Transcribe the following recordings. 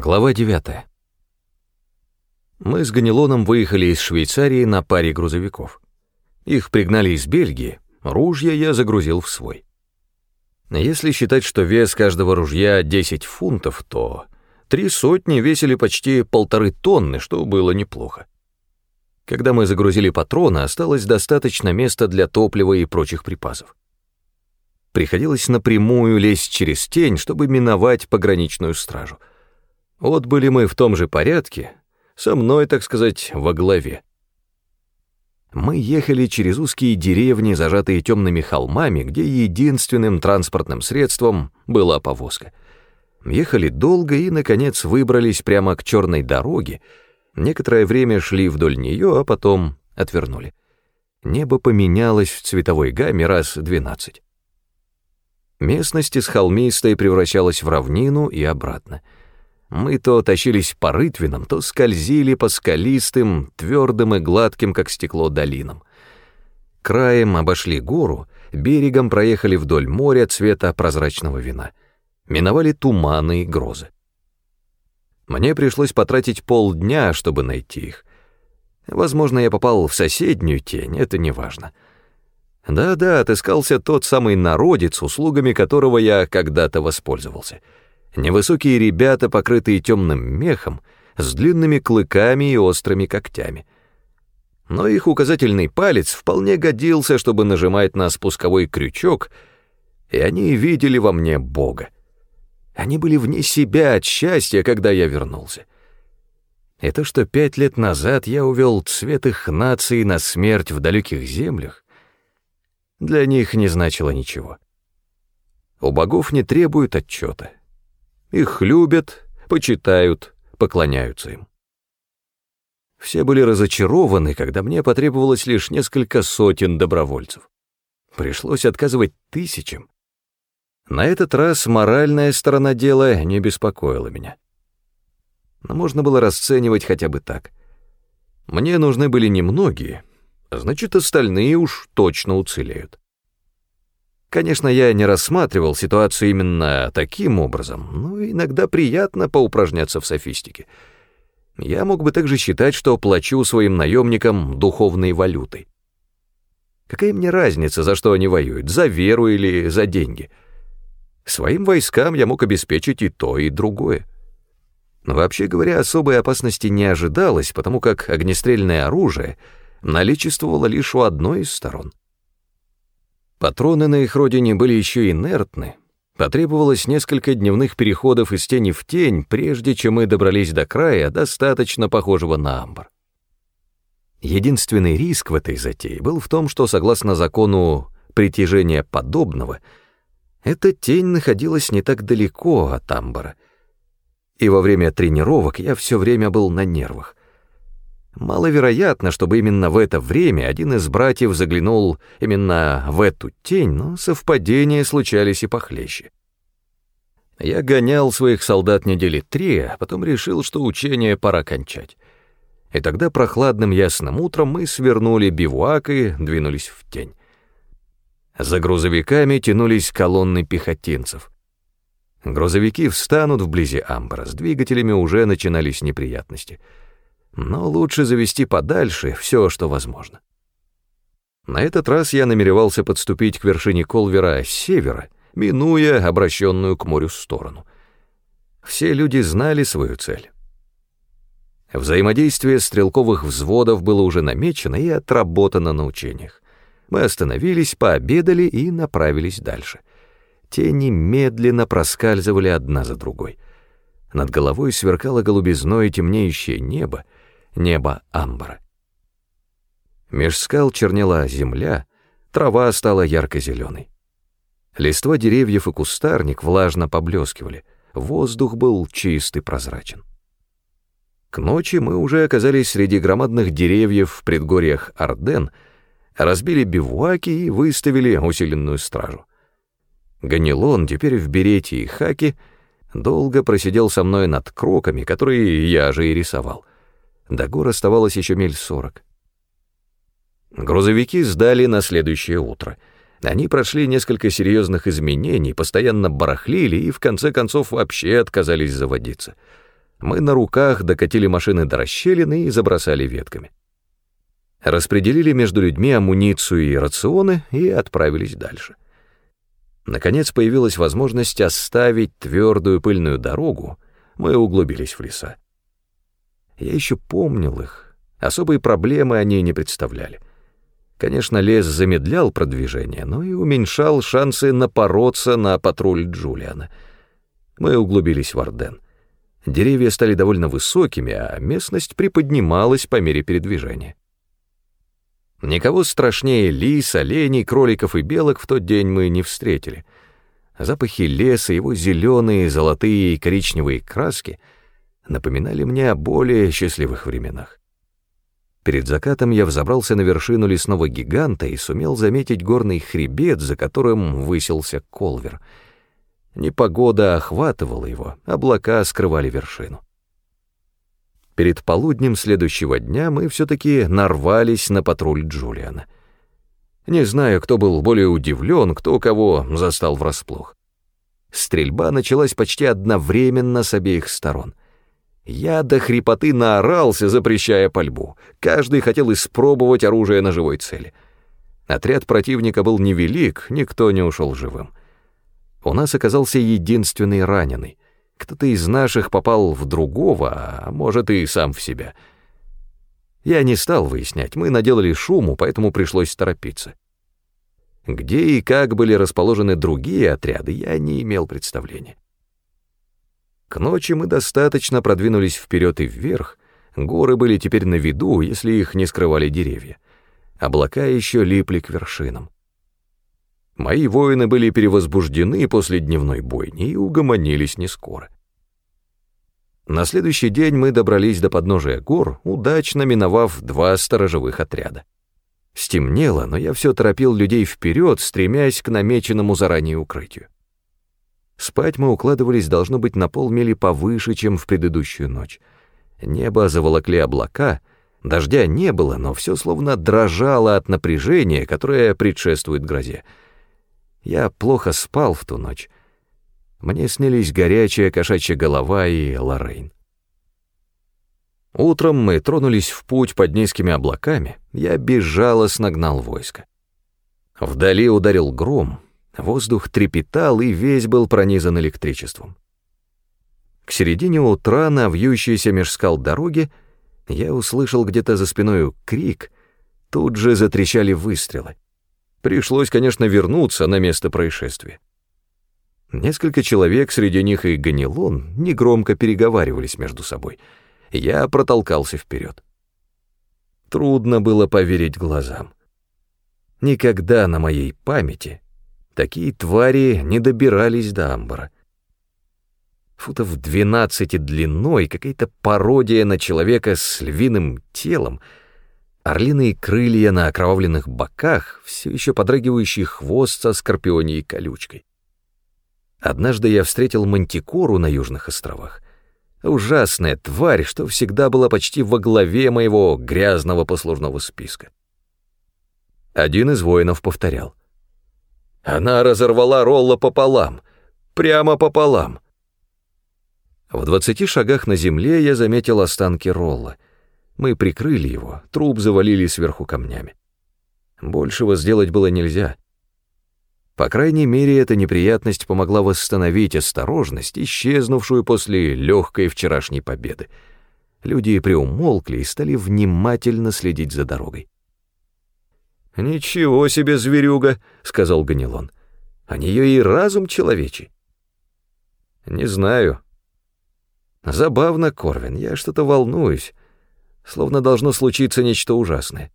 Глава 9. Мы с Ганилоном выехали из Швейцарии на паре грузовиков. Их пригнали из Бельгии, ружья я загрузил в свой. Если считать, что вес каждого ружья 10 фунтов, то три сотни весили почти полторы тонны, что было неплохо. Когда мы загрузили патроны, осталось достаточно места для топлива и прочих припасов. Приходилось напрямую лезть через тень, чтобы миновать пограничную стражу — вот были мы в том же порядке, со мной, так сказать, во главе. Мы ехали через узкие деревни, зажатые темными холмами, где единственным транспортным средством была повозка. Ехали долго и, наконец, выбрались прямо к черной дороге. Некоторое время шли вдоль нее, а потом отвернули. Небо поменялось в цветовой гамме раз двенадцать. Местность из холмистой превращалась в равнину и обратно — мы то тащились по рытвинам, то скользили по скалистым, твердым и гладким, как стекло, долинам. Краем обошли гору, берегом проехали вдоль моря цвета прозрачного вина. Миновали туманы и грозы. Мне пришлось потратить полдня, чтобы найти их. Возможно, я попал в соседнюю тень, это не важно. Да-да, отыскался тот самый народец, услугами которого я когда-то воспользовался — Невысокие ребята, покрытые темным мехом, с длинными клыками и острыми когтями. Но их указательный палец вполне годился, чтобы нажимать на спусковой крючок, и они видели во мне Бога. Они были вне себя от счастья, когда я вернулся. И то, что пять лет назад я увел цвет их нации на смерть в далеких землях, для них не значило ничего. У богов не требуют отчета. Их любят, почитают, поклоняются им. Все были разочарованы, когда мне потребовалось лишь несколько сотен добровольцев. Пришлось отказывать тысячам. На этот раз моральная сторона дела не беспокоила меня. Но можно было расценивать хотя бы так. Мне нужны были немногие, значит, остальные уж точно уцелеют. Конечно, я не рассматривал ситуацию именно таким образом, но иногда приятно поупражняться в софистике. Я мог бы также считать, что плачу своим наемникам духовной валютой. Какая мне разница, за что они воюют, за веру или за деньги? Своим войскам я мог обеспечить и то, и другое. Вообще говоря, особой опасности не ожидалось, потому как огнестрельное оружие наличествовало лишь у одной из сторон. Патроны на их родине были еще инертны. Потребовалось несколько дневных переходов из тени в тень, прежде чем мы добрались до края, достаточно похожего на амбар. Единственный риск в этой затее был в том, что, согласно закону притяжения подобного, эта тень находилась не так далеко от амбара. И во время тренировок я все время был на нервах. Маловероятно, чтобы именно в это время один из братьев заглянул именно в эту тень, но совпадения случались и похлеще. Я гонял своих солдат недели три, а потом решил, что учение пора кончать. И тогда прохладным ясным утром мы свернули бивуак и двинулись в тень. За грузовиками тянулись колонны пехотинцев. Грузовики встанут вблизи амбара, с двигателями уже начинались неприятности — но лучше завести подальше все, что возможно. На этот раз я намеревался подступить к вершине Колвера с севера, минуя обращенную к морю сторону. Все люди знали свою цель. Взаимодействие стрелковых взводов было уже намечено и отработано на учениях. Мы остановились, пообедали и направились дальше. Тени медленно проскальзывали одна за другой. Над головой сверкало голубизной темнеющее небо, небо амбара. Меж скал чернела земля, трава стала ярко-зеленой. Листва деревьев и кустарник влажно поблескивали, воздух был чист и прозрачен. К ночи мы уже оказались среди громадных деревьев в предгорьях Арден, разбили бивуаки и выставили усиленную стражу. Ганилон, теперь в берете и хаке, долго просидел со мной над кроками, которые я же и рисовал. До гор оставалось еще миль сорок. Грузовики сдали на следующее утро. Они прошли несколько серьезных изменений, постоянно барахлили и в конце концов вообще отказались заводиться. Мы на руках докатили машины до расщелины и забросали ветками. Распределили между людьми амуницию и рационы и отправились дальше. Наконец появилась возможность оставить твердую пыльную дорогу, мы углубились в леса. Я еще помнил их, особые проблемы они не представляли. Конечно, лес замедлял продвижение, но и уменьшал шансы напороться на патруль Джулиана. Мы углубились в Орден. Деревья стали довольно высокими, а местность приподнималась по мере передвижения. Никого страшнее лис, оленей, кроликов и белок в тот день мы не встретили. Запахи леса, его зеленые, золотые и коричневые краски напоминали мне о более счастливых временах. Перед закатом я взобрался на вершину лесного гиганта и сумел заметить горный хребет, за которым высился колвер. Непогода охватывала его, облака скрывали вершину. Перед полуднем следующего дня мы все-таки нарвались на патруль Джулиана. Не знаю, кто был более удивлен, кто кого застал врасплох. Стрельба началась почти одновременно с обеих сторон. Я до хрипоты наорался, запрещая пальбу. Каждый хотел испробовать оружие на живой цели. Отряд противника был невелик, никто не ушел живым. У нас оказался единственный раненый — кто-то из наших попал в другого, а может и сам в себя. Я не стал выяснять, мы наделали шуму, поэтому пришлось торопиться. Где и как были расположены другие отряды, я не имел представления. К ночи мы достаточно продвинулись вперед и вверх, горы были теперь на виду, если их не скрывали деревья. Облака еще липли к вершинам. Мои воины были перевозбуждены после дневной бойни и угомонились не скоро. На следующий день мы добрались до подножия гор, удачно миновав два сторожевых отряда. Стемнело, но я все торопил людей вперед, стремясь к намеченному заранее укрытию. Спать мы укладывались, должно быть, на полмили повыше, чем в предыдущую ночь. Небо заволокли облака, дождя не было, но все словно дрожало от напряжения, которое предшествует грозе. Я плохо спал в ту ночь. Мне снились горячая кошачья голова и Лоррейн. Утром мы тронулись в путь под низкими облаками, я безжалостно гнал войско. Вдали ударил гром, воздух трепетал и весь был пронизан электричеством. К середине утра на вьющейся меж скал дороги я услышал где-то за спиной крик, тут же затрещали выстрелы. Пришлось, конечно, вернуться на место происшествия. Несколько человек, среди них и Ганилон, негромко переговаривались между собой. Я протолкался вперед. Трудно было поверить глазам. Никогда на моей памяти такие твари не добирались до амбара. Футов двенадцати длиной, какая-то пародия на человека с львиным телом — орлиные крылья на окровавленных боках, все еще подрагивающий хвост со скорпионией колючкой. Однажды я встретил мантикору на Южных островах. Ужасная тварь, что всегда была почти во главе моего грязного послужного списка. Один из воинов повторял. Она разорвала Ролла пополам, прямо пополам. В двадцати шагах на земле я заметил останки Ролла — мы прикрыли его, труп завалили сверху камнями. Большего сделать было нельзя. По крайней мере, эта неприятность помогла восстановить осторожность, исчезнувшую после легкой вчерашней победы. Люди приумолкли и стали внимательно следить за дорогой. «Ничего себе, зверюга!» — сказал Ганилон. «А нее и разум человечий». «Не знаю». «Забавно, Корвин, я что-то волнуюсь словно должно случиться нечто ужасное.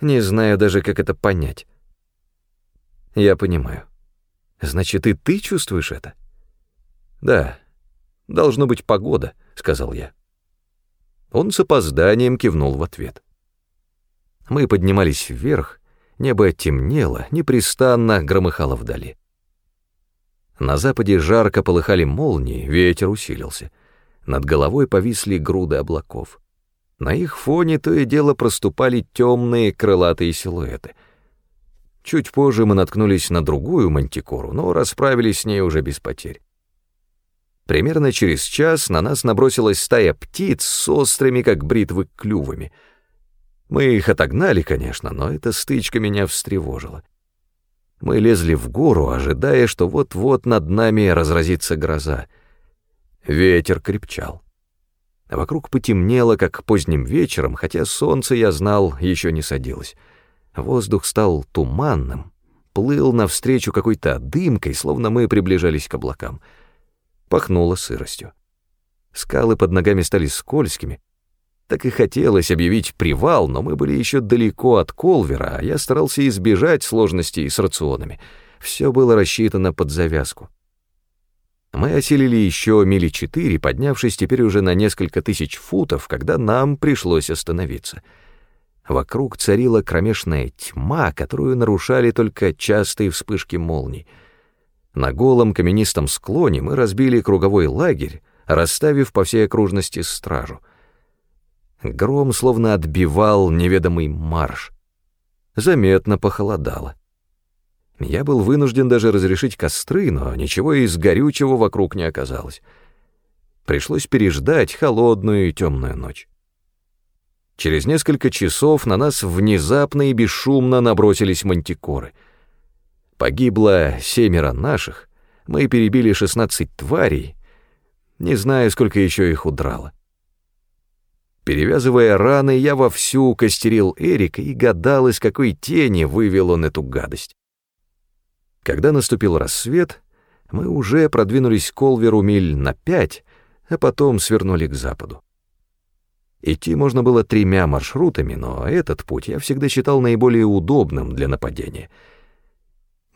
Не знаю даже, как это понять. Я понимаю. Значит, и ты чувствуешь это? Да, должно быть погода, сказал я. Он с опозданием кивнул в ответ. Мы поднимались вверх, небо темнело, непрестанно громыхало вдали. На западе жарко полыхали молнии, ветер усилился. Над головой повисли груды облаков. На их фоне то и дело проступали темные крылатые силуэты. Чуть позже мы наткнулись на другую мантикору, но расправились с ней уже без потерь. Примерно через час на нас набросилась стая птиц с острыми, как бритвы, клювами. Мы их отогнали, конечно, но эта стычка меня встревожила. Мы лезли в гору, ожидая, что вот-вот над нами разразится гроза. Ветер крепчал. Вокруг потемнело, как поздним вечером, хотя солнце, я знал, еще не садилось. Воздух стал туманным, плыл навстречу какой-то дымкой, словно мы приближались к облакам. Пахнуло сыростью. Скалы под ногами стали скользкими. Так и хотелось объявить привал, но мы были еще далеко от Колвера, а я старался избежать сложностей с рационами. Все было рассчитано под завязку. Мы осилили еще мили четыре, поднявшись теперь уже на несколько тысяч футов, когда нам пришлось остановиться. Вокруг царила кромешная тьма, которую нарушали только частые вспышки молний. На голом каменистом склоне мы разбили круговой лагерь, расставив по всей окружности стражу. Гром словно отбивал неведомый марш. Заметно похолодало. Я был вынужден даже разрешить костры, но ничего из горючего вокруг не оказалось. Пришлось переждать холодную и темную ночь. Через несколько часов на нас внезапно и бесшумно набросились мантикоры. Погибло семеро наших, мы перебили шестнадцать тварей, не знаю, сколько еще их удрало. Перевязывая раны, я вовсю костерил Эрика и гадал, из какой тени вывел он эту гадость. Когда наступил рассвет, мы уже продвинулись к Колверу миль на пять, а потом свернули к западу. Идти можно было тремя маршрутами, но этот путь я всегда считал наиболее удобным для нападения.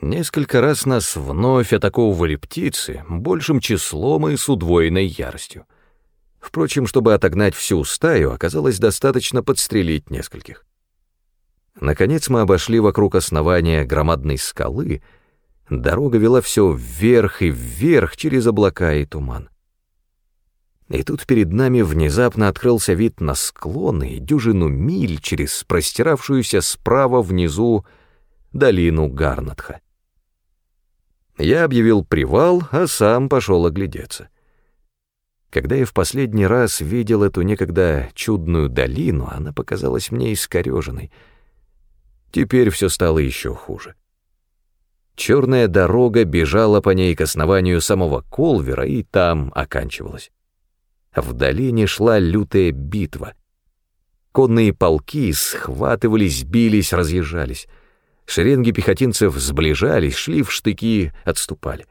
Несколько раз нас вновь атаковывали птицы, большим числом и с удвоенной яростью. Впрочем, чтобы отогнать всю стаю, оказалось достаточно подстрелить нескольких. Наконец мы обошли вокруг основания громадной скалы — Дорога вела все вверх и вверх через облака и туман. И тут перед нами внезапно открылся вид на склоны и дюжину миль через простиравшуюся справа внизу долину Гарнатха. Я объявил привал, а сам пошел оглядеться. Когда я в последний раз видел эту некогда чудную долину, она показалась мне искореженной. Теперь все стало еще хуже. Черная дорога бежала по ней к основанию самого Колвера и там оканчивалась. В долине шла лютая битва. Конные полки схватывались, бились, разъезжались. Шеренги пехотинцев сближались, шли в штыки, отступали.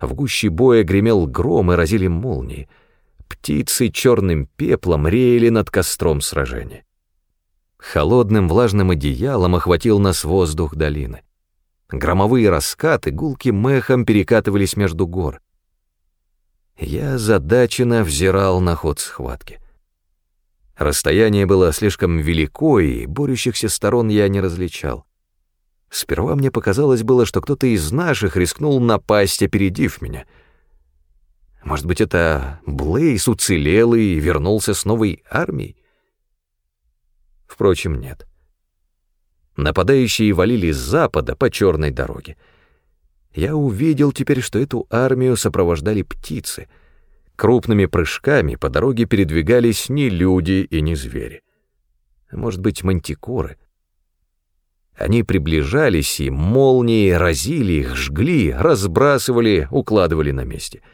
В гуще боя гремел гром и разили молнии. Птицы черным пеплом реяли над костром сражения. Холодным влажным одеялом охватил нас воздух долины. Громовые раскаты гулким мехом перекатывались между гор. Я задаченно взирал на ход схватки. Расстояние было слишком велико, и борющихся сторон я не различал. Сперва мне показалось было, что кто-то из наших рискнул напасть, опередив меня. Может быть, это Блейс уцелел и вернулся с новой армией? Впрочем, нет. Нападающие валили с запада по черной дороге. Я увидел теперь, что эту армию сопровождали птицы. Крупными прыжками по дороге передвигались не люди и не звери. Может быть, мантикоры. Они приближались, и молнии разили их, жгли, разбрасывали, укладывали на месте —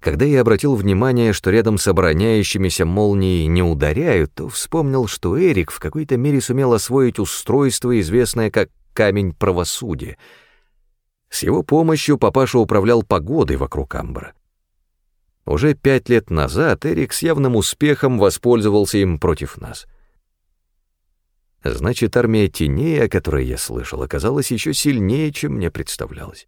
когда я обратил внимание, что рядом с обороняющимися молнии не ударяют, то вспомнил, что Эрик в какой-то мере сумел освоить устройство, известное как «камень правосудия». С его помощью папаша управлял погодой вокруг Амбра. Уже пять лет назад Эрик с явным успехом воспользовался им против нас. Значит, армия теней, о которой я слышал, оказалась еще сильнее, чем мне представлялось.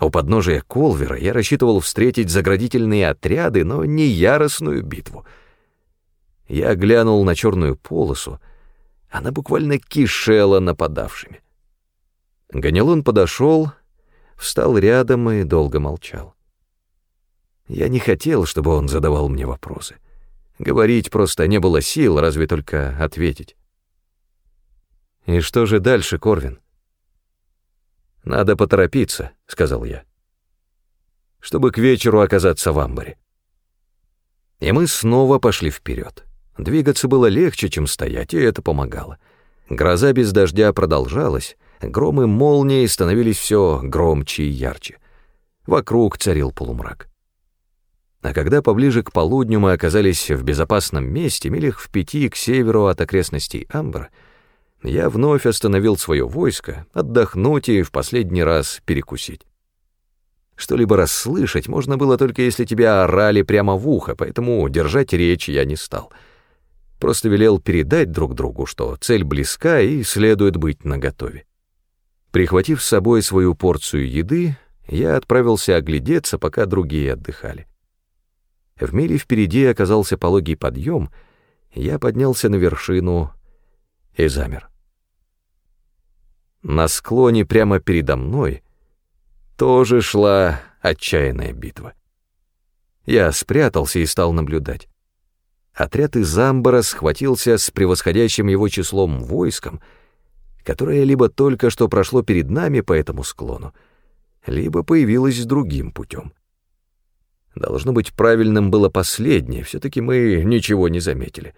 У подножия Колвера я рассчитывал встретить заградительные отряды, но не яростную битву. Я глянул на черную полосу, она буквально кишела нападавшими. Ганелон подошел, встал рядом и долго молчал. Я не хотел, чтобы он задавал мне вопросы. Говорить просто не было сил, разве только ответить. «И что же дальше, Корвин?» «Надо поторопиться», — сказал я. чтобы к вечеру оказаться в амбаре. И мы снова пошли вперед. Двигаться было легче, чем стоять, и это помогало. Гроза без дождя продолжалась, громы молнии становились все громче и ярче. Вокруг царил полумрак. А когда поближе к полудню мы оказались в безопасном месте, милях в пяти к северу от окрестностей Амбра, я вновь остановил свое войско, отдохнуть и в последний раз перекусить. Что-либо расслышать можно было только если тебя орали прямо в ухо, поэтому держать речь я не стал. Просто велел передать друг другу, что цель близка и следует быть наготове. Прихватив с собой свою порцию еды, я отправился оглядеться, пока другие отдыхали. В мире впереди оказался пологий подъем, я поднялся на вершину и замер. На склоне прямо передо мной тоже шла отчаянная битва. Я спрятался и стал наблюдать. Отряд из Амбара схватился с превосходящим его числом войском, которое либо только что прошло перед нами по этому склону, либо появилось другим путем. Должно быть, правильным было последнее, все-таки мы ничего не заметили.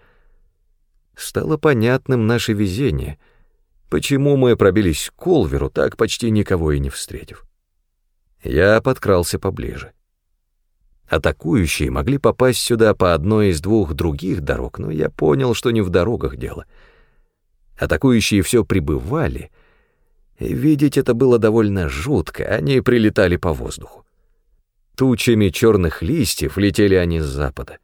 Стало понятным наше везение, почему мы пробились к Колверу, так почти никого и не встретив. Я подкрался поближе. Атакующие могли попасть сюда по одной из двух других дорог, но я понял, что не в дорогах дело. Атакующие все прибывали, и видеть это было довольно жутко, они прилетали по воздуху. Тучами черных листьев летели они с запада.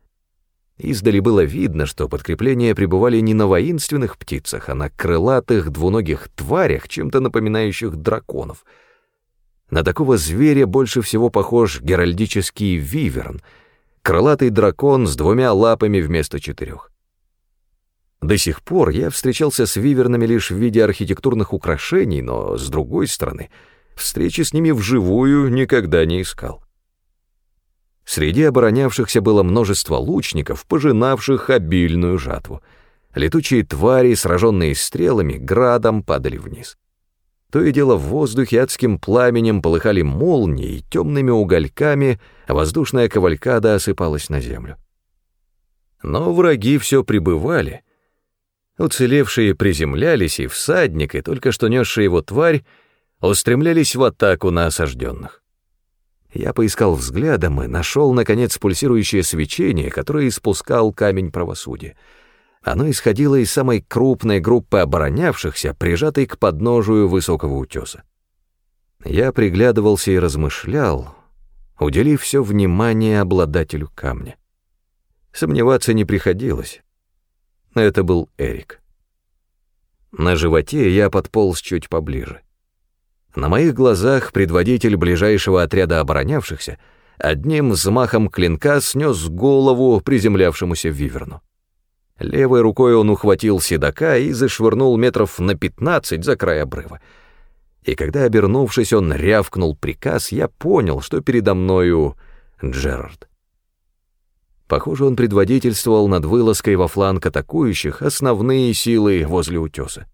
Издали было видно, что подкрепления пребывали не на воинственных птицах, а на крылатых двуногих тварях, чем-то напоминающих драконов. На такого зверя больше всего похож геральдический виверн, крылатый дракон с двумя лапами вместо четырех. До сих пор я встречался с вивернами лишь в виде архитектурных украшений, но, с другой стороны, встречи с ними вживую никогда не искал. Среди оборонявшихся было множество лучников, пожинавших обильную жатву. Летучие твари, сраженные стрелами, градом падали вниз. То и дело в воздухе адским пламенем полыхали молнии, темными угольками воздушная кавалькада осыпалась на землю. Но враги все прибывали. Уцелевшие приземлялись, и всадник, и только что несшая его тварь устремлялись в атаку на осажденных. Я поискал взглядом и нашел, наконец, пульсирующее свечение, которое испускал камень правосудия. Оно исходило из самой крупной группы оборонявшихся, прижатой к подножию высокого утеса. Я приглядывался и размышлял, уделив все внимание обладателю камня. Сомневаться не приходилось. Это был Эрик. На животе я подполз чуть поближе. На моих глазах предводитель ближайшего отряда оборонявшихся одним взмахом клинка снес голову приземлявшемуся виверну. Левой рукой он ухватил седока и зашвырнул метров на пятнадцать за край обрыва. И когда, обернувшись, он рявкнул приказ, я понял, что передо мною Джерард. Похоже, он предводительствовал над вылазкой во фланг атакующих основные силы возле утеса.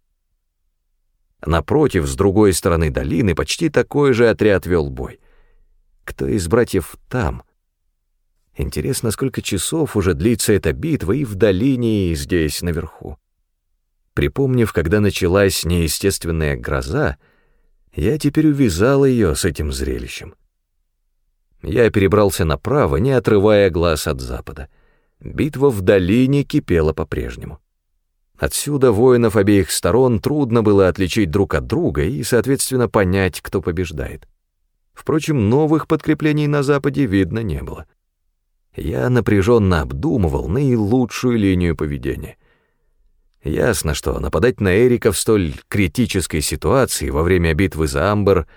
Напротив, с другой стороны долины, почти такой же отряд вел бой. Кто из братьев там? Интересно, сколько часов уже длится эта битва и в долине, и здесь, наверху. Припомнив, когда началась неестественная гроза, я теперь увязал ее с этим зрелищем. Я перебрался направо, не отрывая глаз от запада. Битва в долине кипела по-прежнему. Отсюда воинов обеих сторон трудно было отличить друг от друга и, соответственно, понять, кто побеждает. Впрочем, новых подкреплений на Западе видно не было. Я напряженно обдумывал наилучшую линию поведения. Ясно, что нападать на Эрика в столь критической ситуации во время битвы за Амбер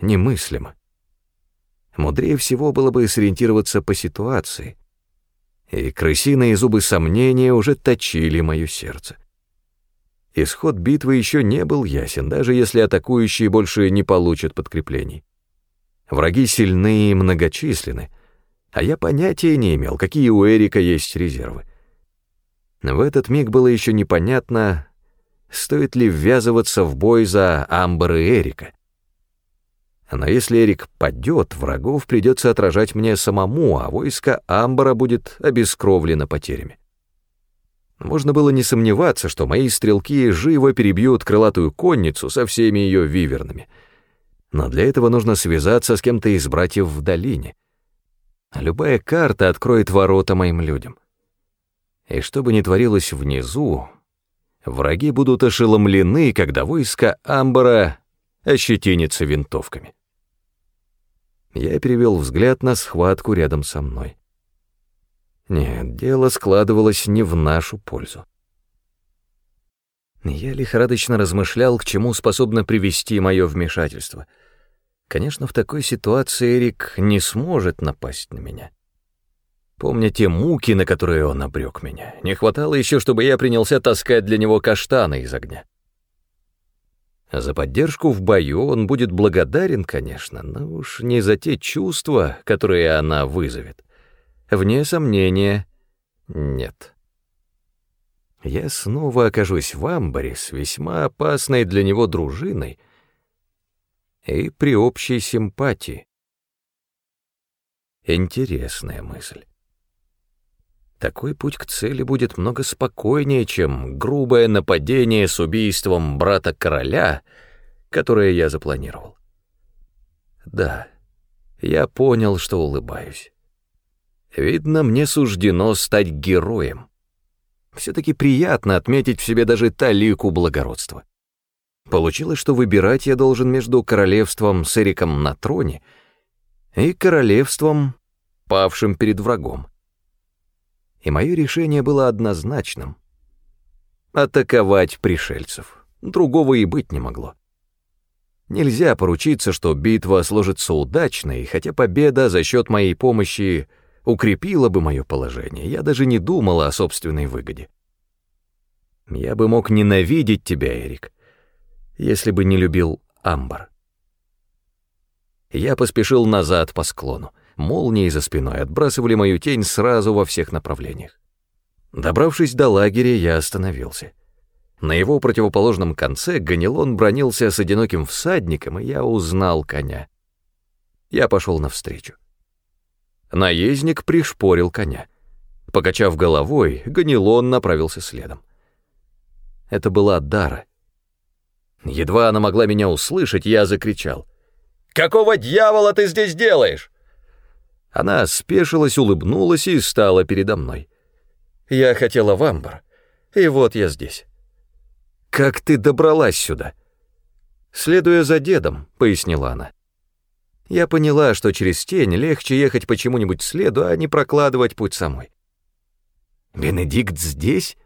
немыслимо. Мудрее всего было бы сориентироваться по ситуации — и крысиные зубы сомнения уже точили мое сердце. Исход битвы еще не был ясен, даже если атакующие больше не получат подкреплений. Враги сильны и многочисленны, а я понятия не имел, какие у Эрика есть резервы. В этот миг было еще непонятно, стоит ли ввязываться в бой за Амбер и Эрика. Но если Эрик падет, врагов придется отражать мне самому, а войско Амбара будет обескровлено потерями. Можно было не сомневаться, что мои стрелки живо перебьют крылатую конницу со всеми ее вивернами. Но для этого нужно связаться с кем-то из братьев в долине. Любая карта откроет ворота моим людям. И что бы ни творилось внизу, враги будут ошеломлены, когда войско Амбара ощетинится винтовками. Я перевел взгляд на схватку рядом со мной. Нет, дело складывалось не в нашу пользу. Я лихорадочно размышлял, к чему способно привести мое вмешательство. Конечно, в такой ситуации Эрик не сможет напасть на меня. Помня те муки, на которые он обрек меня, не хватало еще, чтобы я принялся таскать для него каштаны из огня. За поддержку в бою он будет благодарен, конечно, но уж не за те чувства, которые она вызовет. Вне сомнения, нет. Я снова окажусь в амбаре с весьма опасной для него дружиной и при общей симпатии. Интересная мысль. Такой путь к цели будет много спокойнее, чем грубое нападение с убийством брата короля, которое я запланировал. Да, я понял, что улыбаюсь. Видно, мне суждено стать героем. Все-таки приятно отметить в себе даже талику благородства. Получилось, что выбирать я должен между королевством с Эриком на троне и королевством, павшим перед врагом и мое решение было однозначным — атаковать пришельцев. Другого и быть не могло. Нельзя поручиться, что битва сложится удачно, и хотя победа за счет моей помощи укрепила бы мое положение, я даже не думала о собственной выгоде. Я бы мог ненавидеть тебя, Эрик, если бы не любил Амбар. Я поспешил назад по склону молнии за спиной отбрасывали мою тень сразу во всех направлениях. Добравшись до лагеря, я остановился. На его противоположном конце Ганилон бронился с одиноким всадником, и я узнал коня. Я пошел навстречу. Наездник пришпорил коня. Покачав головой, Ганилон направился следом. Это была Дара. Едва она могла меня услышать, я закричал. «Какого дьявола ты здесь делаешь?» Она спешилась, улыбнулась и стала передо мной. Я хотела в амбар, и вот я здесь. Как ты добралась сюда? Следуя за дедом, пояснила она. Я поняла, что через тень легче ехать по чему-нибудь следу, а не прокладывать путь самой. Бенедикт здесь?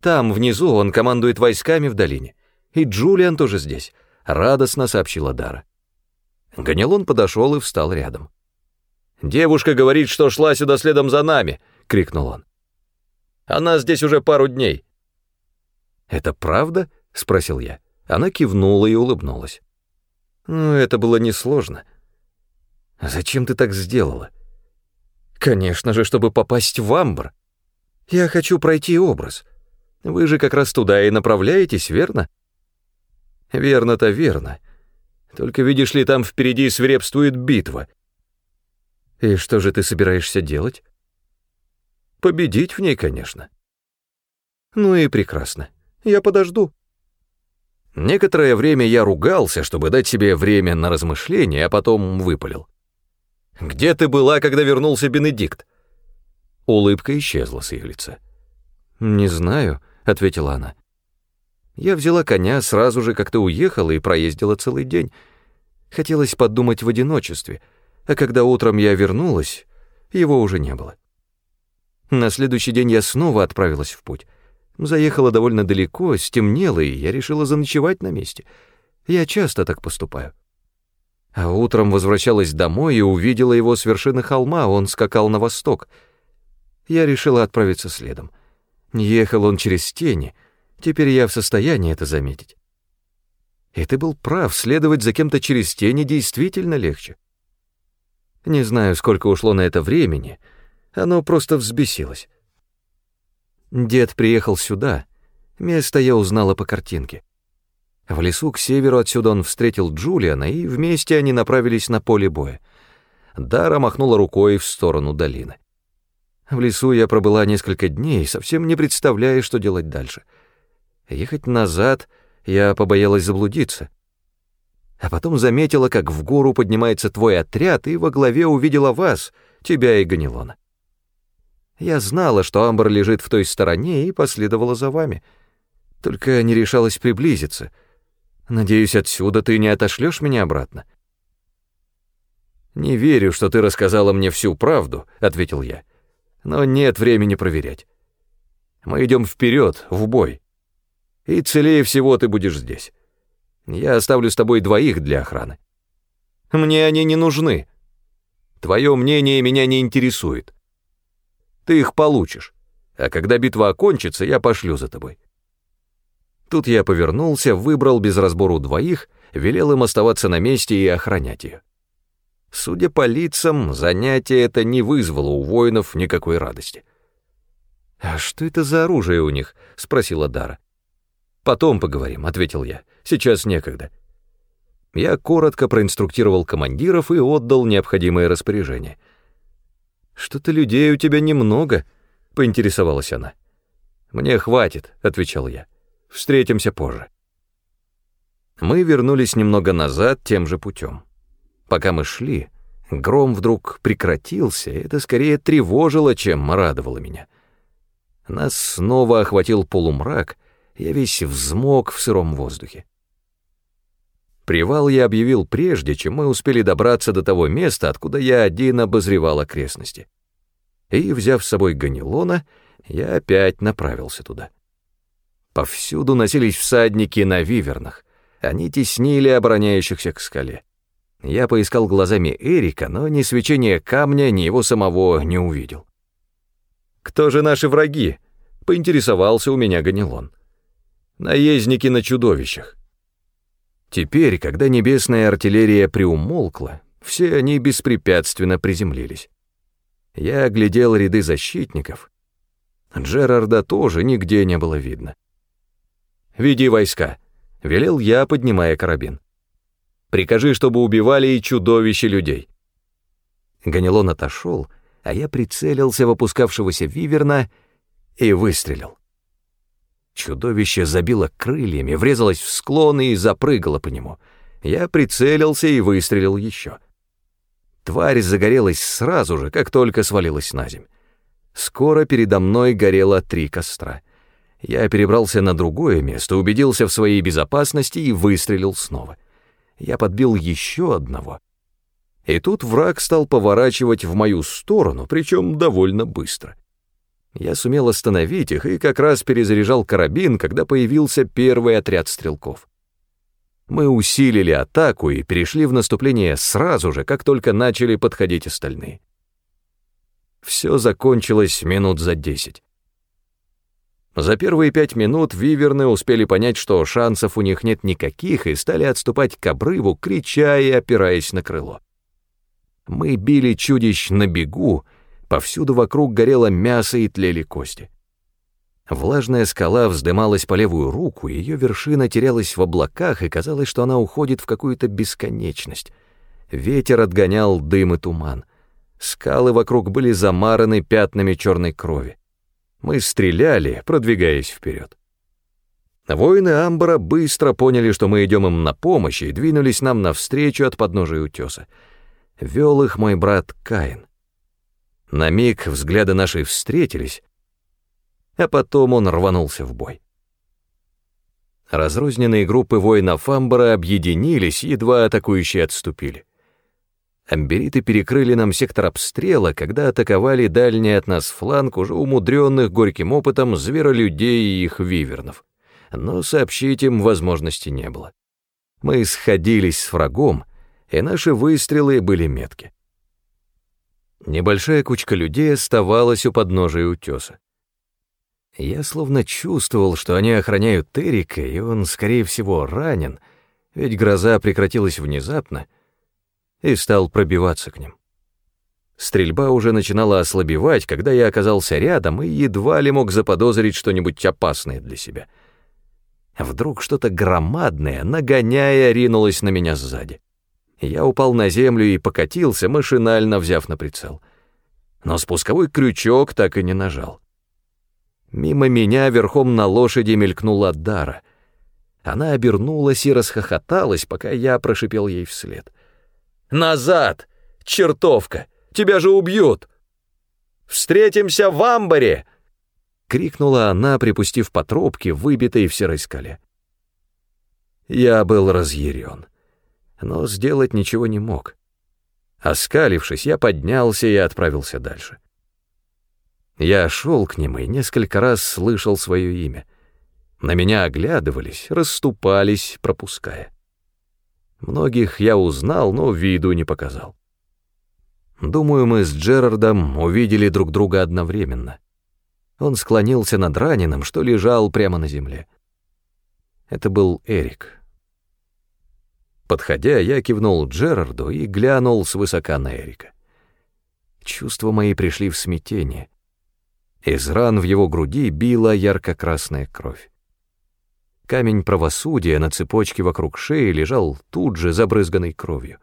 Там, внизу, он командует войсками в долине. И Джулиан тоже здесь, радостно сообщила Дара. Ганелон подошел и встал рядом. «Девушка говорит, что шла сюда следом за нами!» — крикнул он. «Она здесь уже пару дней». «Это правда?» — спросил я. Она кивнула и улыбнулась. «Ну, это было несложно». «Зачем ты так сделала?» «Конечно же, чтобы попасть в Амбр. Я хочу пройти образ. Вы же как раз туда и направляетесь, верно?» «Верно-то верно. Только видишь ли, там впереди свирепствует битва. И что же ты собираешься делать? Победить в ней, конечно. Ну и прекрасно. Я подожду. Некоторое время я ругался, чтобы дать себе время на размышление, а потом выпалил. «Где ты была, когда вернулся Бенедикт?» Улыбка исчезла с ее лица. «Не знаю», — ответила она. «Я взяла коня сразу же, как ты уехала, и проездила целый день. Хотелось подумать в одиночестве — а когда утром я вернулась, его уже не было. На следующий день я снова отправилась в путь. Заехала довольно далеко, стемнело, и я решила заночевать на месте. Я часто так поступаю. А утром возвращалась домой и увидела его с вершины холма, он скакал на восток. Я решила отправиться следом. Ехал он через тени, теперь я в состоянии это заметить. И ты был прав, следовать за кем-то через тени действительно легче. Не знаю, сколько ушло на это времени, оно просто взбесилось. Дед приехал сюда, место я узнала по картинке. В лесу к северу отсюда он встретил Джулиана, и вместе они направились на поле боя. Дара махнула рукой в сторону долины. В лесу я пробыла несколько дней, совсем не представляя, что делать дальше. Ехать назад я побоялась заблудиться. А потом заметила, как в гору поднимается твой отряд, и во главе увидела вас, тебя и Ганилона. Я знала, что Амбар лежит в той стороне, и последовала за вами. Только не решалась приблизиться. Надеюсь, отсюда ты не отошлешь меня обратно. «Не верю, что ты рассказала мне всю правду», — ответил я. «Но нет времени проверять. Мы идем вперед, в бой. И целее всего ты будешь здесь. Я оставлю с тобой двоих для охраны. Мне они не нужны. Твое мнение меня не интересует. Ты их получишь, а когда битва окончится, я пошлю за тобой». Тут я повернулся, выбрал без разбору двоих, велел им оставаться на месте и охранять ее. Судя по лицам, занятие это не вызвало у воинов никакой радости. «А что это за оружие у них?» — спросила Дара. «Потом поговорим», — ответил я. «Сейчас некогда». Я коротко проинструктировал командиров и отдал необходимые распоряжения — «Что-то людей у тебя немного», — поинтересовалась она. «Мне хватит», — отвечал я. «Встретимся позже». Мы вернулись немного назад тем же путем. Пока мы шли, гром вдруг прекратился, и это скорее тревожило, чем радовало меня. Нас снова охватил полумрак, я весь взмок в сыром воздухе. Привал я объявил прежде, чем мы успели добраться до того места, откуда я один обозревал окрестности. И, взяв с собой Ганилона, я опять направился туда. Повсюду носились всадники на вивернах. Они теснили обороняющихся к скале. Я поискал глазами Эрика, но ни свечения камня, ни его самого не увидел. «Кто же наши враги?» — поинтересовался у меня Ганилон. «Наездники на чудовищах. Теперь, когда небесная артиллерия приумолкла, все они беспрепятственно приземлились. Я оглядел ряды защитников. Джерарда тоже нигде не было видно. «Веди войска», — велел я, поднимая карабин. «Прикажи, чтобы убивали и чудовище людей». Ганилон отошел, а я прицелился в опускавшегося виверна и выстрелил. Чудовище забило крыльями, врезалось в склон и запрыгало по нему. Я прицелился и выстрелил еще. Тварь загорелась сразу же, как только свалилась на земь. Скоро передо мной горело три костра. Я перебрался на другое место, убедился в своей безопасности и выстрелил снова. Я подбил еще одного. И тут враг стал поворачивать в мою сторону, причем довольно быстро. Я сумел остановить их и как раз перезаряжал карабин, когда появился первый отряд стрелков. Мы усилили атаку и перешли в наступление сразу же, как только начали подходить остальные. Все закончилось минут за десять. За первые пять минут виверны успели понять, что шансов у них нет никаких, и стали отступать к обрыву, крича и опираясь на крыло. Мы били чудищ на бегу, Повсюду вокруг горело мясо и тлели кости. Влажная скала вздымалась по левую руку, ее вершина терялась в облаках, и казалось, что она уходит в какую-то бесконечность. Ветер отгонял дым и туман. Скалы вокруг были замараны пятнами черной крови. Мы стреляли, продвигаясь вперед. Воины Амбара быстро поняли, что мы идем им на помощь, и двинулись нам навстречу от подножия утеса. Вел их мой брат Каин. На миг взгляды наши встретились, а потом он рванулся в бой. Разрозненные группы воинов Амбара объединились, едва атакующие отступили. Амбериты перекрыли нам сектор обстрела, когда атаковали дальний от нас фланг уже умудренных горьким опытом зверолюдей и их вивернов. Но сообщить им возможности не было. Мы сходились с врагом, и наши выстрелы были метки. Небольшая кучка людей оставалась у подножия утеса. Я словно чувствовал, что они охраняют Террика, и он, скорее всего, ранен, ведь гроза прекратилась внезапно, и стал пробиваться к ним. Стрельба уже начинала ослабевать, когда я оказался рядом и едва ли мог заподозрить что-нибудь опасное для себя. Вдруг что-то громадное, нагоняя, ринулось на меня сзади. Я упал на землю и покатился, машинально взяв на прицел. Но спусковой крючок так и не нажал. Мимо меня верхом на лошади мелькнула Дара. Она обернулась и расхохоталась, пока я прошипел ей вслед. «Назад! Чертовка! Тебя же убьют!» «Встретимся в амбаре!» — крикнула она, припустив по тропке, выбитой в серой скале. Я был разъярен, но сделать ничего не мог. Оскалившись, я поднялся и отправился дальше. Я шел к ним и несколько раз слышал свое имя. На меня оглядывались, расступались, пропуская. Многих я узнал, но виду не показал. Думаю, мы с Джерардом увидели друг друга одновременно — он склонился над раненым, что лежал прямо на земле. Это был Эрик. Подходя, я кивнул Джерарду и глянул свысока на Эрика. Чувства мои пришли в смятение. Из ран в его груди била ярко-красная кровь. Камень правосудия на цепочке вокруг шеи лежал тут же, забрызганный кровью.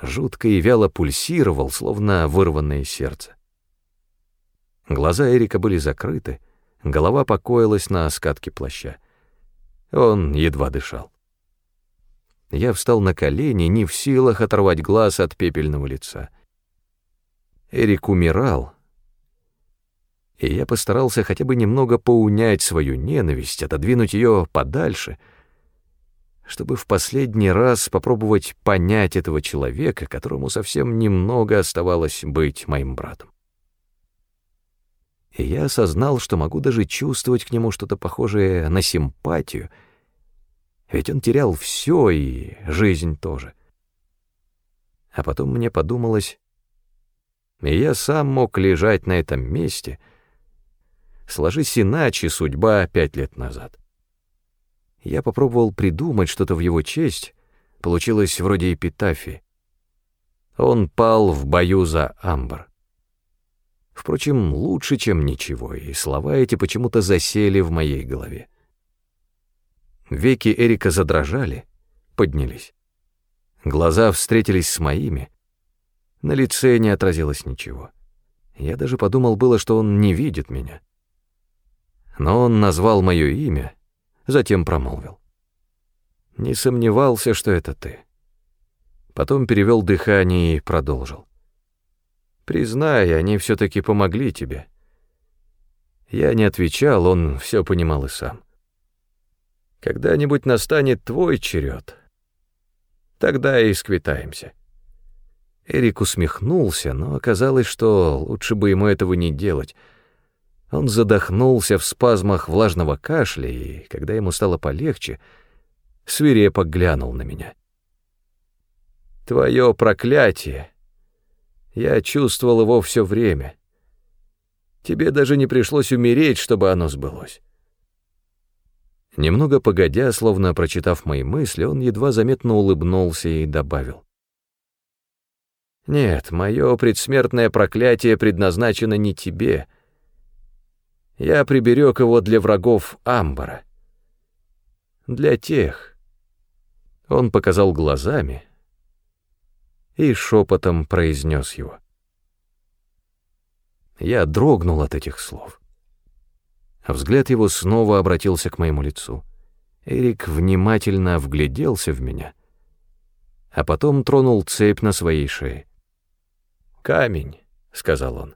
Жутко и вяло пульсировал, словно вырванное сердце. Глаза Эрика были закрыты, голова покоилась на скатке плаща. Он едва дышал. Я встал на колени, не в силах оторвать глаз от пепельного лица. Эрик умирал, и я постарался хотя бы немного поунять свою ненависть, отодвинуть ее подальше, чтобы в последний раз попробовать понять этого человека, которому совсем немного оставалось быть моим братом и я осознал, что могу даже чувствовать к нему что-то похожее на симпатию, ведь он терял все и жизнь тоже. А потом мне подумалось, и я сам мог лежать на этом месте, сложись иначе судьба пять лет назад. Я попробовал придумать что-то в его честь, получилось вроде эпитафии. Он пал в бою за Амбр. Впрочем, лучше, чем ничего, и слова эти почему-то засели в моей голове. Веки Эрика задрожали, поднялись. Глаза встретились с моими. На лице не отразилось ничего. Я даже подумал было, что он не видит меня. Но он назвал мое имя, затем промолвил. Не сомневался, что это ты. Потом перевел дыхание и продолжил. Признай, они все-таки помогли тебе. Я не отвечал, он все понимал и сам. Когда-нибудь настанет твой черед. Тогда и сквитаемся. Эрик усмехнулся, но оказалось, что лучше бы ему этого не делать. Он задохнулся в спазмах влажного кашля, и, когда ему стало полегче, свирепо глянул на меня. «Твое проклятие!» Я чувствовал его все время. Тебе даже не пришлось умереть, чтобы оно сбылось. Немного погодя, словно прочитав мои мысли, он едва заметно улыбнулся и добавил. «Нет, мое предсмертное проклятие предназначено не тебе. Я приберег его для врагов Амбара. Для тех». Он показал глазами, и шепотом произнес его. Я дрогнул от этих слов. Взгляд его снова обратился к моему лицу. Эрик внимательно вгляделся в меня, а потом тронул цепь на своей шее. «Камень», — сказал он,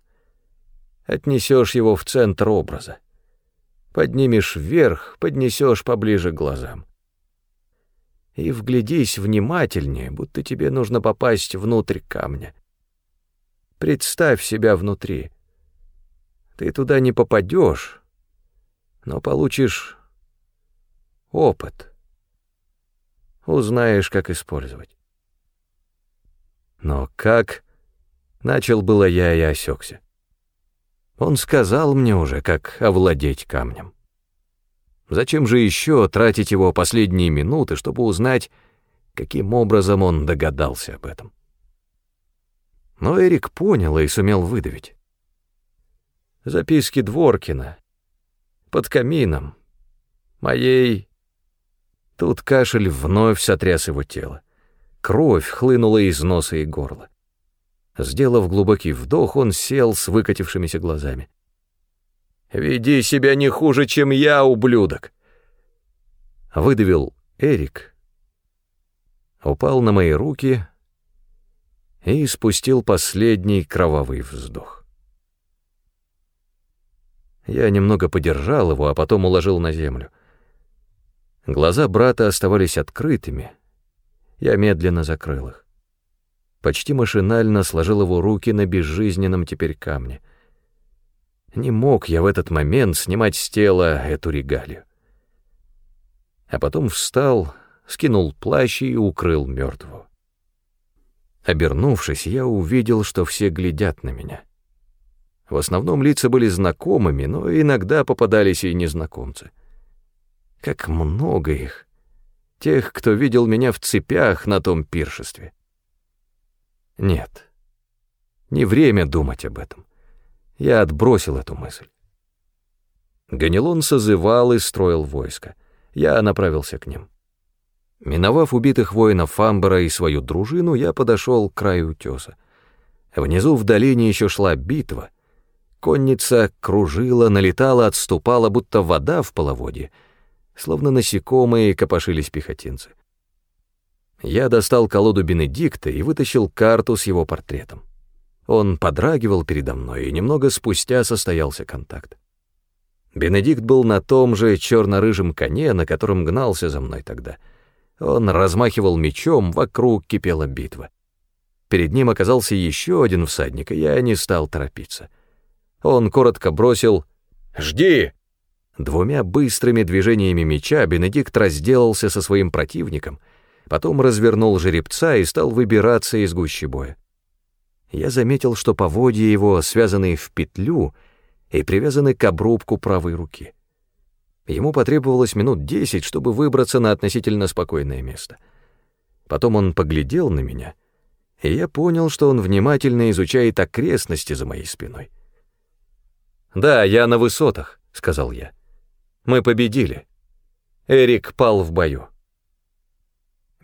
— «отнесешь его в центр образа. Поднимешь вверх, поднесешь поближе к глазам и вглядись внимательнее, будто тебе нужно попасть внутрь камня. Представь себя внутри. Ты туда не попадешь, но получишь опыт. Узнаешь, как использовать. Но как... Начал было я и осекся. Он сказал мне уже, как овладеть камнем. Зачем же еще тратить его последние минуты, чтобы узнать, каким образом он догадался об этом? Но Эрик понял и сумел выдавить. Записки Дворкина. Под камином. Моей Тут кашель вновь сотряс его тело. Кровь хлынула из носа и горла. Сделав глубокий вдох, он сел с выкатившимися глазами. «Веди себя не хуже, чем я, ублюдок!» Выдавил Эрик, упал на мои руки и спустил последний кровавый вздох. Я немного подержал его, а потом уложил на землю. Глаза брата оставались открытыми. Я медленно закрыл их. Почти машинально сложил его руки на безжизненном теперь камне. Не мог я в этот момент снимать с тела эту регалию. А потом встал, скинул плащ и укрыл мертвого. Обернувшись, я увидел, что все глядят на меня. В основном лица были знакомыми, но иногда попадались и незнакомцы. Как много их! Тех, кто видел меня в цепях на том пиршестве. Нет, не время думать об этом. Я отбросил эту мысль. Ганилон созывал и строил войско. Я направился к ним. Миновав убитых воинов Фамбера и свою дружину, я подошел к краю утеса. Внизу в долине еще шла битва. Конница кружила, налетала, отступала, будто вода в половодье. Словно насекомые копошились пехотинцы. Я достал колоду Бенедикта и вытащил карту с его портретом. Он подрагивал передо мной, и немного спустя состоялся контакт. Бенедикт был на том же черно-рыжем коне, на котором гнался за мной тогда — он размахивал мечом, вокруг кипела битва. Перед ним оказался еще один всадник, и я не стал торопиться. Он коротко бросил «Жди!». Двумя быстрыми движениями меча Бенедикт разделался со своим противником, потом развернул жеребца и стал выбираться из гущи боя. Я заметил, что поводья его связаны в петлю и привязаны к обрубку правой руки. Ему потребовалось минут десять, чтобы выбраться на относительно спокойное место. Потом он поглядел на меня, и я понял, что он внимательно изучает окрестности за моей спиной. «Да, я на высотах», — сказал я. «Мы победили. Эрик пал в бою».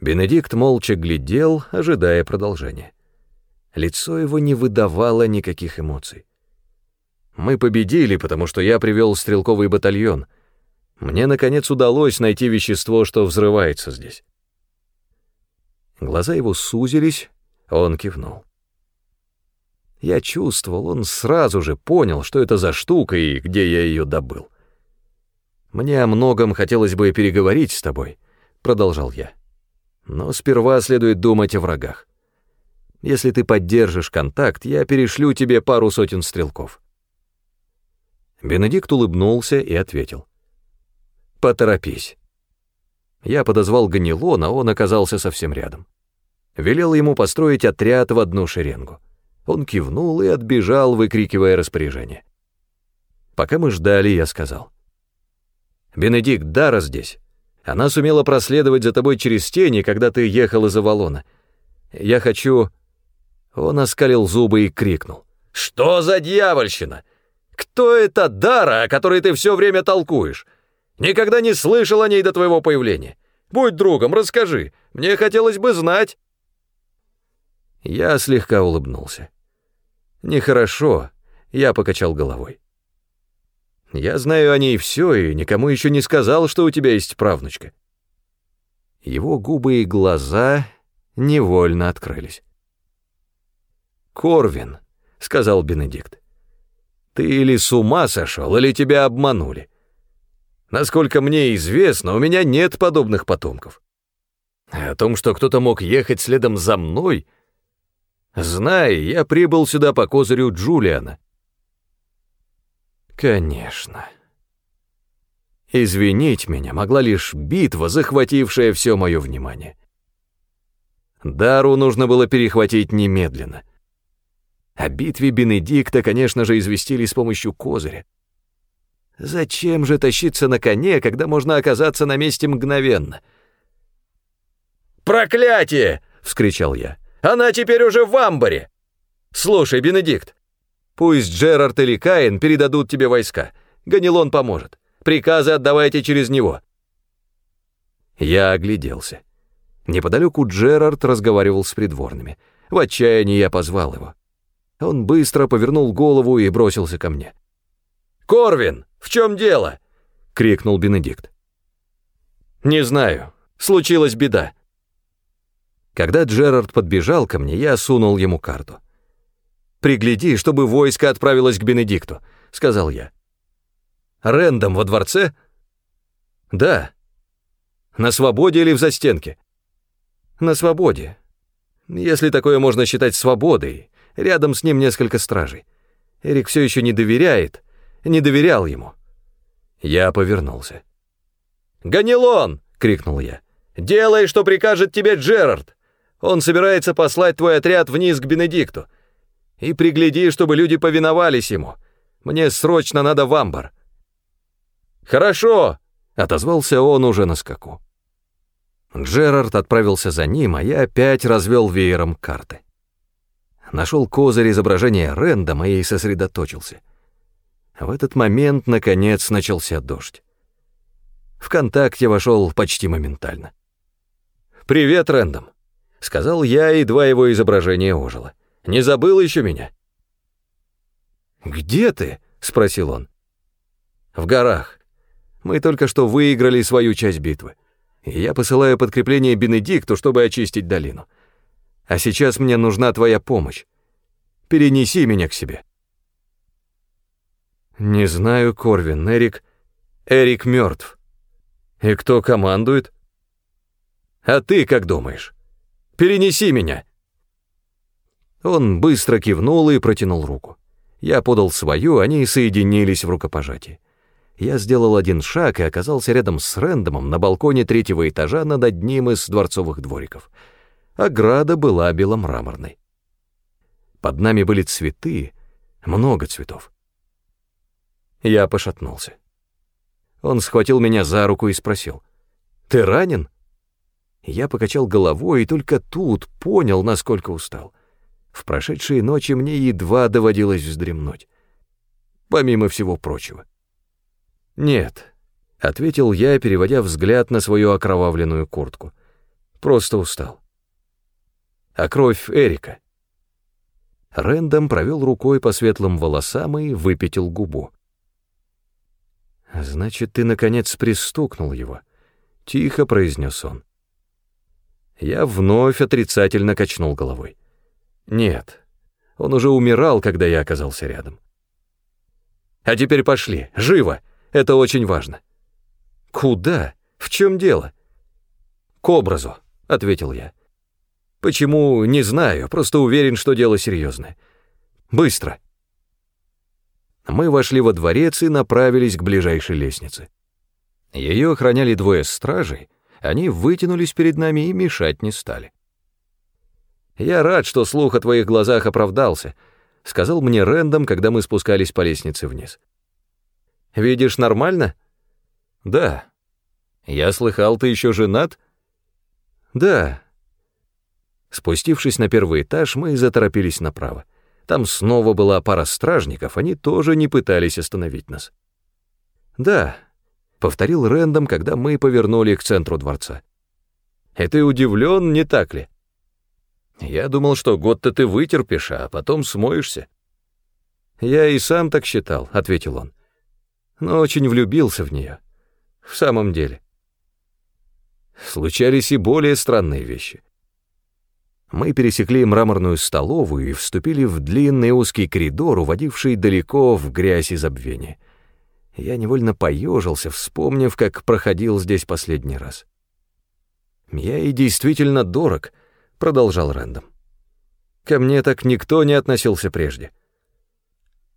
Бенедикт молча глядел, ожидая продолжения. Лицо его не выдавало никаких эмоций. «Мы победили, потому что я привел стрелковый батальон», мне, наконец, удалось найти вещество, что взрывается здесь. Глаза его сузились, он кивнул. Я чувствовал, он сразу же понял, что это за штука и где я ее добыл. «Мне о многом хотелось бы переговорить с тобой», — продолжал я. «Но сперва следует думать о врагах. Если ты поддержишь контакт, я перешлю тебе пару сотен стрелков». Бенедикт улыбнулся и ответил. Поторопись. Я подозвал Ганилона, он оказался совсем рядом. Велел ему построить отряд в одну шеренгу. Он кивнул и отбежал, выкрикивая распоряжение. Пока мы ждали, я сказал. «Бенедикт, Дара здесь. Она сумела проследовать за тобой через тени, когда ты ехал из Авалона. Я хочу...» Он оскалил зубы и крикнул. «Что за дьявольщина? Кто это Дара, о которой ты все время толкуешь? Никогда не слышал о ней до твоего появления. Будь другом, расскажи. Мне хотелось бы знать». Я слегка улыбнулся. «Нехорошо», — я покачал головой. «Я знаю о ней все и никому еще не сказал, что у тебя есть правнучка». Его губы и глаза невольно открылись. «Корвин», — сказал Бенедикт, — «ты или с ума сошел, или тебя обманули. Насколько мне известно, у меня нет подобных потомков. О том, что кто-то мог ехать следом за мной, знай, я прибыл сюда по козырю Джулиана. Конечно. Извинить меня могла лишь битва, захватившая все мое внимание. Дару нужно было перехватить немедленно. О битве Бенедикта, конечно же, известили с помощью козыря. Зачем же тащиться на коне, когда можно оказаться на месте мгновенно? «Проклятие!» — вскричал я. «Она теперь уже в амбаре!» «Слушай, Бенедикт, пусть Джерард или Каин передадут тебе войска. Ганилон поможет. Приказы отдавайте через него». Я огляделся. Неподалеку Джерард разговаривал с придворными. В отчаянии я позвал его. Он быстро повернул голову и бросился ко мне. «Корвин, в чем дело?» — крикнул Бенедикт. «Не знаю. Случилась беда». Когда Джерард подбежал ко мне, я сунул ему карту. «Пригляди, чтобы войско отправилось к Бенедикту», — сказал я. «Рэндом во дворце?» «Да». «На свободе или в застенке?» «На свободе. Если такое можно считать свободой, рядом с ним несколько стражей. Эрик все еще не доверяет, не доверял ему». Я повернулся. «Ганилон!» — крикнул я. «Делай, что прикажет тебе Джерард! Он собирается послать твой отряд вниз к Бенедикту. И пригляди, чтобы люди повиновались ему. Мне срочно надо в амбар». «Хорошо!» — отозвался он уже на скаку. Джерард отправился за ним, а я опять развел веером карты. Нашел козырь изображения Рэндома и сосредоточился. В этот момент, наконец, начался дождь. В контакт я вошел почти моментально. «Привет, Рэндом», — сказал я, и два его изображения ожило. «Не забыл еще меня?» «Где ты?» — спросил он. «В горах. Мы только что выиграли свою часть битвы. Я посылаю подкрепление Бенедикту, чтобы очистить долину. А сейчас мне нужна твоя помощь. Перенеси меня к себе». «Не знаю, Корвин, Эрик... Эрик мертв. «И кто командует?» «А ты как думаешь? Перенеси меня!» Он быстро кивнул и протянул руку. Я подал свою, они соединились в рукопожатии. Я сделал один шаг и оказался рядом с Рэндомом на балконе третьего этажа над одним из дворцовых двориков. Ограда была беломраморной. Под нами были цветы, много цветов. Я пошатнулся. Он схватил меня за руку и спросил. «Ты ранен?» Я покачал головой и только тут понял, насколько устал. В прошедшие ночи мне едва доводилось вздремнуть. Помимо всего прочего. «Нет», — ответил я, переводя взгляд на свою окровавленную куртку. «Просто устал». «А кровь Эрика?» Рэндом провел рукой по светлым волосам и выпятил губу. «Значит, ты, наконец, пристукнул его», — тихо произнес он. Я вновь отрицательно качнул головой. «Нет, он уже умирал, когда я оказался рядом». «А теперь пошли, живо, это очень важно». «Куда? В чем дело?» «К образу», — ответил я. «Почему, не знаю, просто уверен, что дело серьезное. Быстро». Мы вошли во дворец и направились к ближайшей лестнице. Ее охраняли двое стражей, они вытянулись перед нами и мешать не стали. «Я рад, что слух о твоих глазах оправдался», — сказал мне Рэндом, когда мы спускались по лестнице вниз. «Видишь нормально?» «Да». «Я слыхал, ты еще женат?» «Да». Спустившись на первый этаж, мы заторопились направо. Там снова была пара стражников, они тоже не пытались остановить нас. «Да», — повторил Рэндом, когда мы повернули к центру дворца. «И ты удивлен, не так ли?» «Я думал, что год-то ты вытерпишь, а потом смоешься». «Я и сам так считал», — ответил он. «Но очень влюбился в нее. В самом деле». Случались и более странные вещи. Мы пересекли мраморную столовую и вступили в длинный узкий коридор, уводивший далеко в грязь и забвение. Я невольно поежился, вспомнив, как проходил здесь последний раз. «Я и действительно дорог», — продолжал Рэндом. «Ко мне так никто не относился прежде».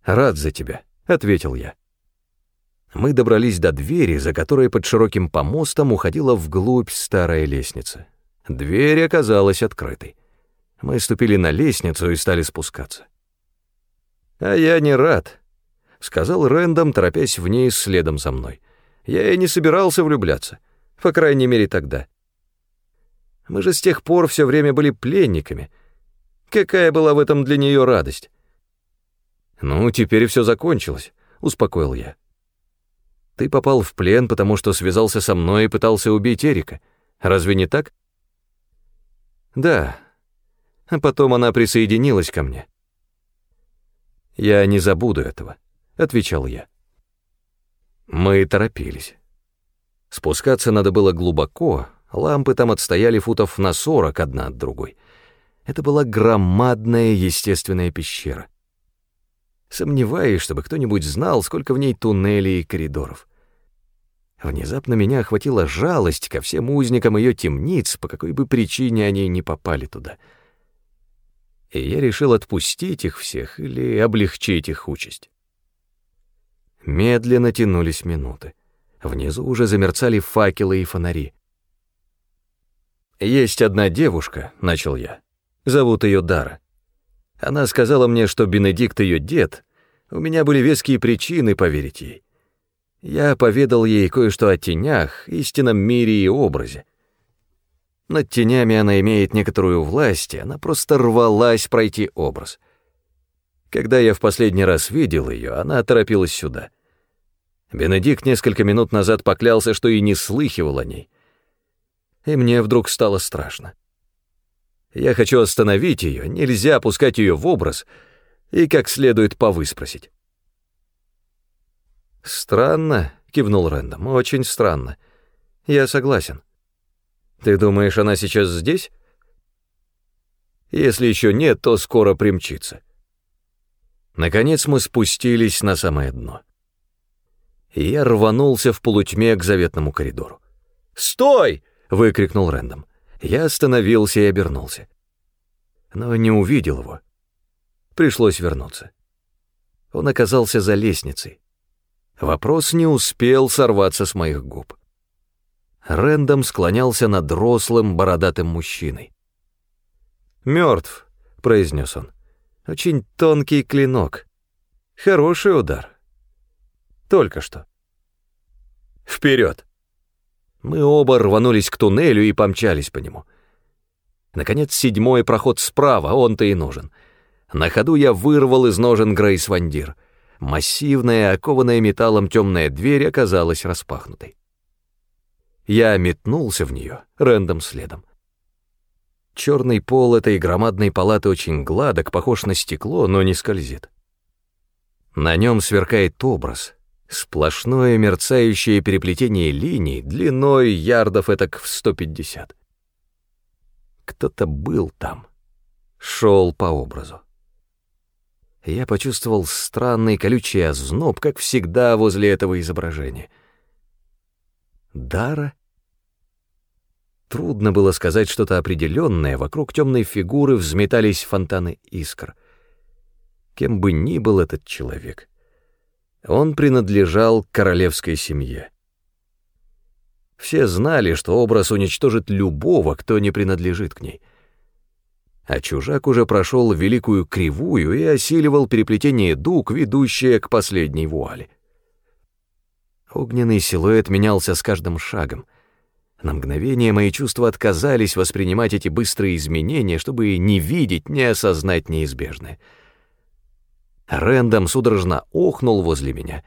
«Рад за тебя», — ответил я. Мы добрались до двери, за которой под широким помостом уходила вглубь старая лестница. Дверь оказалась открытой. Мы ступили на лестницу и стали спускаться. «А я не рад», — сказал Рэндом, торопясь вниз следом за мной. «Я и не собирался влюбляться, по крайней мере тогда. Мы же с тех пор все время были пленниками. Какая была в этом для нее радость?» «Ну, теперь все закончилось», — успокоил я. «Ты попал в плен, потому что связался со мной и пытался убить Эрика. Разве не так? Да. А потом она присоединилась ко мне. Я не забуду этого, отвечал я. Мы торопились. Спускаться надо было глубоко, лампы там отстояли футов на сорок одна от другой. Это была громадная естественная пещера. Сомневаюсь, чтобы кто-нибудь знал, сколько в ней туннелей и коридоров. Внезапно меня охватила жалость ко всем узникам ее темниц, по какой бы причине они не попали туда. И я решил отпустить их всех или облегчить их участь. Медленно тянулись минуты. Внизу уже замерцали факелы и фонари. «Есть одна девушка», — начал я. «Зовут ее Дара. Она сказала мне, что Бенедикт ее дед. У меня были веские причины поверить ей. Я поведал ей кое-что о тенях, истинном мире и образе. Над тенями она имеет некоторую власть, и она просто рвалась пройти образ. Когда я в последний раз видел ее, она торопилась сюда. Бенедикт несколько минут назад поклялся, что и не слыхивал о ней. И мне вдруг стало страшно. Я хочу остановить ее, нельзя пускать ее в образ и как следует повыспросить. «Странно», — кивнул Рэндом, — «очень странно. Я согласен. Ты думаешь, она сейчас здесь?» «Если еще нет, то скоро примчится». Наконец мы спустились на самое дно. И я рванулся в полутьме к заветному коридору. «Стой!» — выкрикнул Рэндом. Я остановился и обернулся. Но не увидел его. Пришлось вернуться. Он оказался за лестницей. Вопрос не успел сорваться с моих губ. Рэндом склонялся над рослым бородатым мужчиной. «Мертв», — произнес он. «Очень тонкий клинок. Хороший удар. Только что». «Вперед!» Мы оба рванулись к туннелю и помчались по нему. Наконец, седьмой проход справа, он-то и нужен. На ходу я вырвал из ножен Грейс Вандир. Массивная, окованная металлом темная дверь оказалась распахнутой. Я метнулся в нее, Рэндом следом. Черный пол этой громадной палаты очень гладок, похож на стекло, но не скользит. На нем сверкает образ, сплошное мерцающее переплетение линий длиной ярдов этак в 150. Кто-то был там, шел по образу я почувствовал странный колючий озноб, как всегда возле этого изображения. Дара? Трудно было сказать что-то определенное, вокруг темной фигуры взметались фонтаны искр. Кем бы ни был этот человек, он принадлежал королевской семье. Все знали, что образ уничтожит любого, кто не принадлежит к ней — а чужак уже прошел великую кривую и осиливал переплетение дуг, ведущее к последней вуале. Огненный силуэт менялся с каждым шагом. На мгновение мои чувства отказались воспринимать эти быстрые изменения, чтобы не видеть, не осознать неизбежное. Рэндом судорожно охнул возле меня,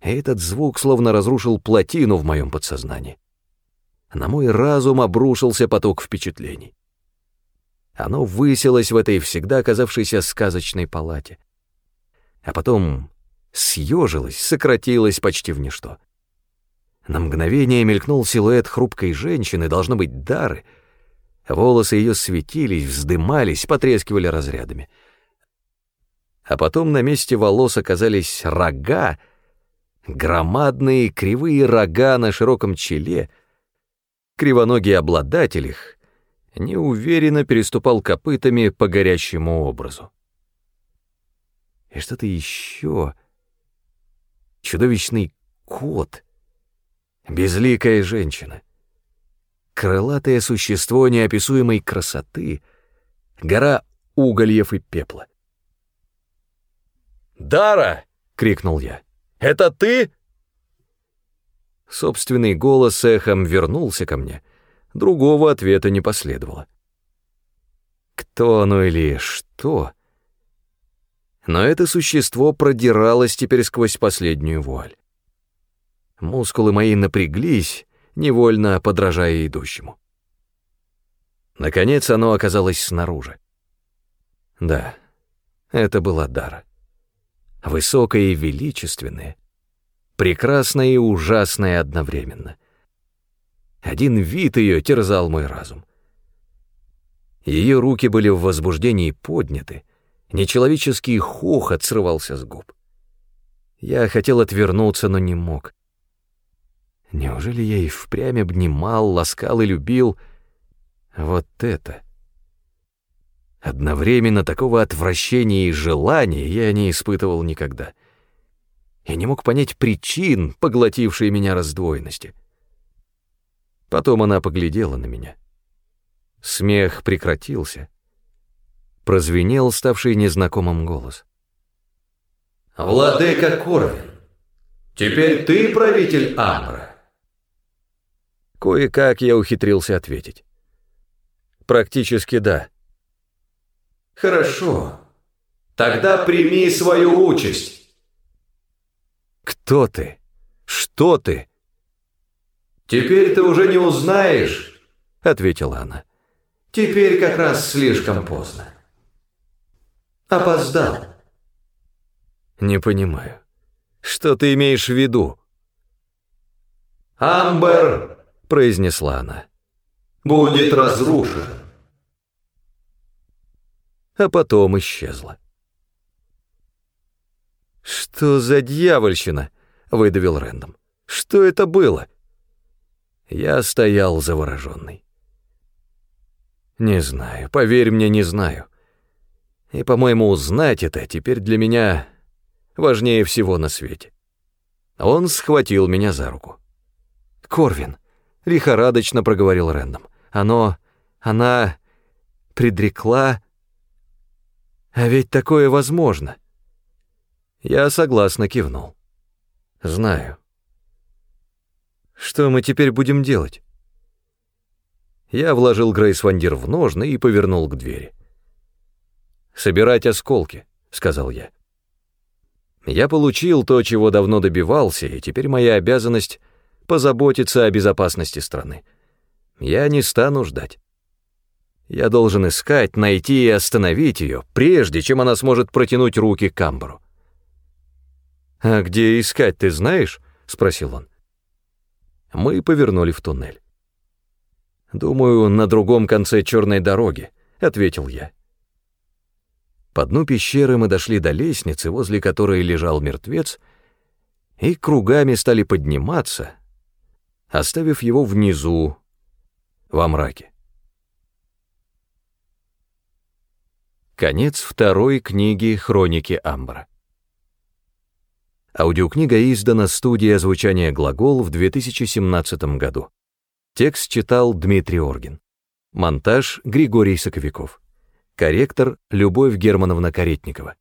этот звук словно разрушил плотину в моем подсознании. На мой разум обрушился поток впечатлений. Оно высилось в этой всегда казавшейся сказочной палате. А потом съежилось, сократилось почти в ничто. На мгновение мелькнул силуэт хрупкой женщины, должно быть, дары. Волосы ее светились, вздымались, потрескивали разрядами. А потом на месте волос оказались рога, громадные кривые рога на широком челе. Кривоногий обладатель их неуверенно переступал копытами по горящему образу. И что-то еще. Чудовищный кот. Безликая женщина. Крылатое существо неописуемой красоты. Гора угольев и пепла. «Дара!» — крикнул я. «Это ты?» Собственный голос эхом вернулся ко мне — Другого ответа не последовало. Кто оно или что? Но это существо продиралось теперь сквозь последнюю вуаль. Мускулы мои напряглись, невольно подражая идущему. Наконец оно оказалось снаружи. Да, это была Дара. Высокая и величественная, прекрасная и ужасная одновременно. Один вид ее терзал мой разум. Ее руки были в возбуждении подняты, нечеловеческий хохот срывался с губ. Я хотел отвернуться, но не мог. Неужели я и впрямь обнимал, ласкал и любил вот это? Одновременно такого отвращения и желания я не испытывал никогда. Я не мог понять причин, поглотившей меня раздвоенности. Потом она поглядела на меня. Смех прекратился. Прозвенел ставший незнакомым голос. «Владыка Корвин, теперь ты правитель Амра?» Кое-как я ухитрился ответить. Практически да. Хорошо. Тогда прими свою участь. Кто ты? Что ты? Теперь ты уже не узнаешь, ответила она. Теперь как раз слишком поздно. Опоздал. Не понимаю. Что ты имеешь в виду? Амбер — произнесла она. «Будет разрушен». А потом исчезла. «Что за дьявольщина?» — выдавил Рэндом. «Что это было?» Я стоял завороженный. «Не знаю, поверь мне, не знаю. И, по-моему, узнать это теперь для меня важнее всего на свете». Он схватил меня за руку. «Корвин, лихорадочно проговорил Рэндом. Оно... она... предрекла... А ведь такое возможно. Я согласно кивнул. Знаю. Что мы теперь будем делать? Я вложил Грейс Вандир в ножны и повернул к двери. «Собирать осколки», — сказал я. Я получил то, чего давно добивался, и теперь моя обязанность позаботиться о безопасности страны. Я не стану ждать. Я должен искать, найти и остановить ее, прежде чем она сможет протянуть руки к Амбру. «А где искать, ты знаешь?» — спросил он. Мы повернули в туннель. «Думаю, на другом конце черной дороги», — ответил я. По дну пещеры мы дошли до лестницы, возле которой лежал мертвец, и кругами стали подниматься, оставив его внизу, во мраке. Конец второй книги «Хроники Амбра». Аудиокнига издана студией озвучания «Глагол» в 2017 году. Текст читал Дмитрий Оргин. Монтаж Григорий Соковиков. Корректор Любовь Германовна Каретникова.